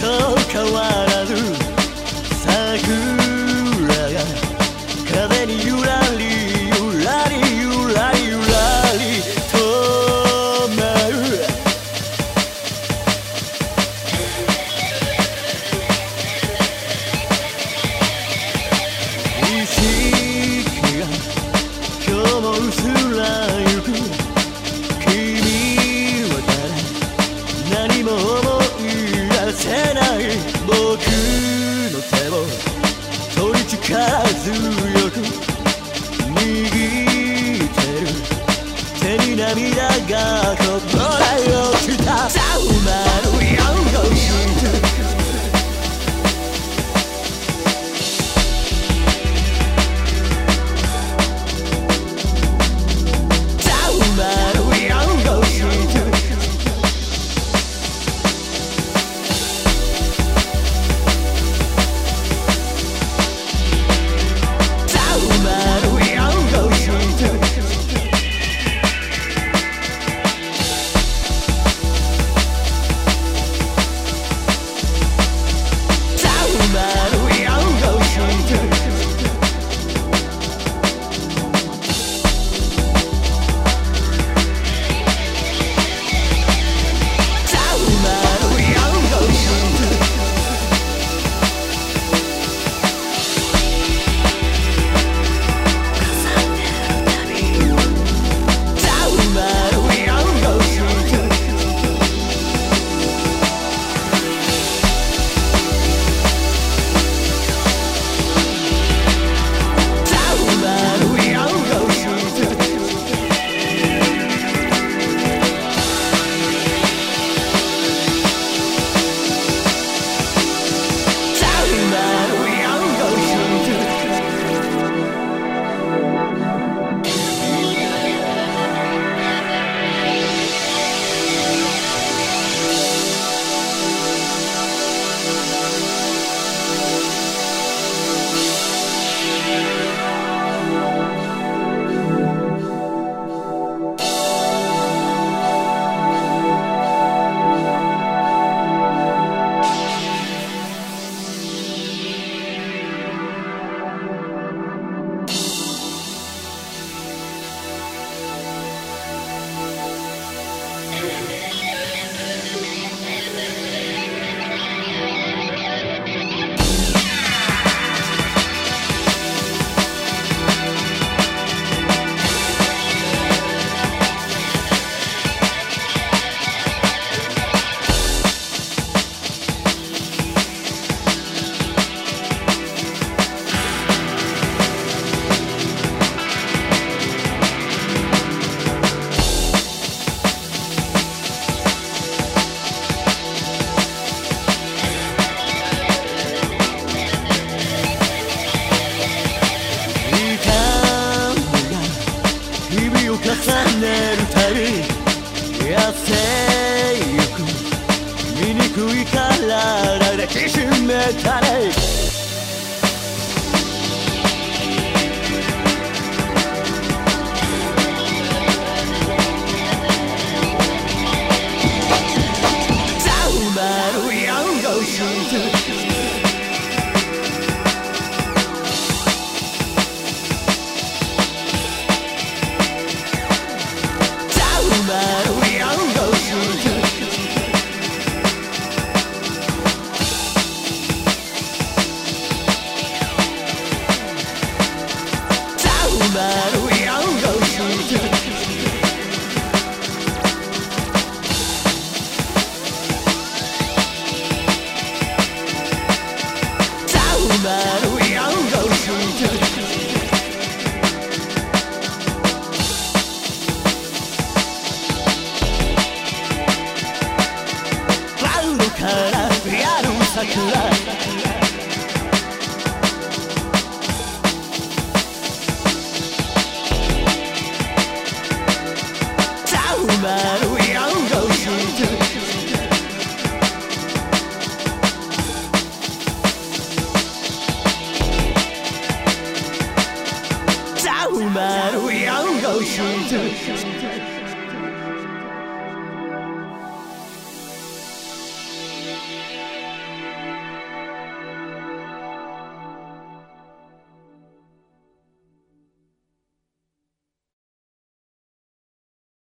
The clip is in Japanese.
と変わら mirar acá. 痩せゆく醜い体抱きしめたね gente.